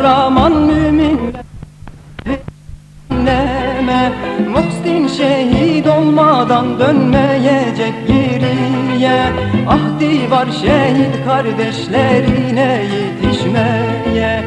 kahraman müminler Neme Muhsin şehit olmadan dönmeyecek geriye. Ahdi var şehit kardeşlerine yetişmeye.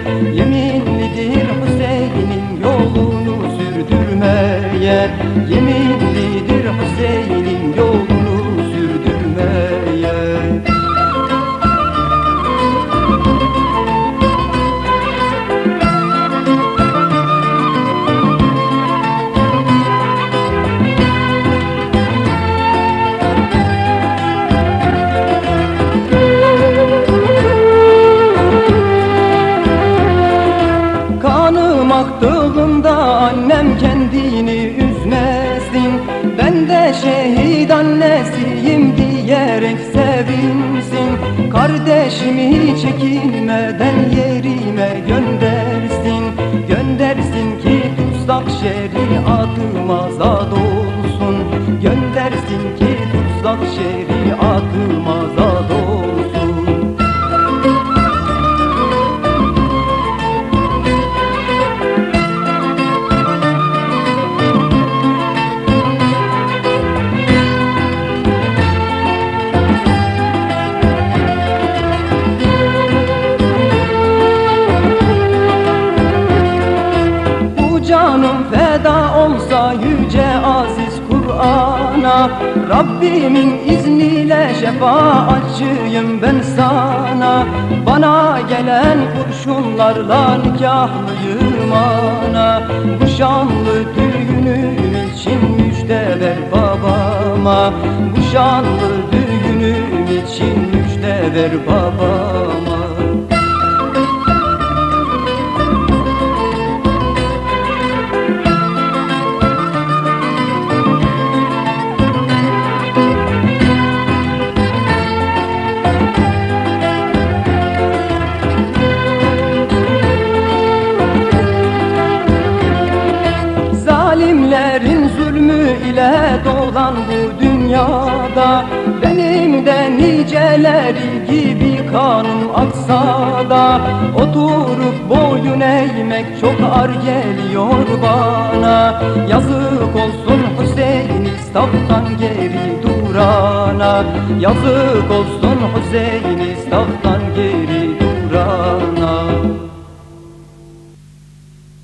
Kanım aktığında annem kendini üzmesin. Ben de şehit annesiyim diyerek sevinsin. Kardeşimi çekinmeden yerime göndersin. Göndersin ki tutsak şeriatım azad olsun. Göndersin ki tutsak şeriatım azad canım feda olsa yüce aziz Kur'an'a Rabbimin izniyle şefaatçiyim ben sana. Bana gelen kurşunlarla nikahlıyım ana? Bu şanlı düğünüm için müjde ver babama. Bu şanlı düğünüm için müjde ver babama ile dolan bu dünyada. Benim de niceleri gibi kanım aksa da Oturup boyun eğmek çok ar geliyor bana. Yazık olsun Hüseyin istaftan geri durana. Yazık olsun Hüseyin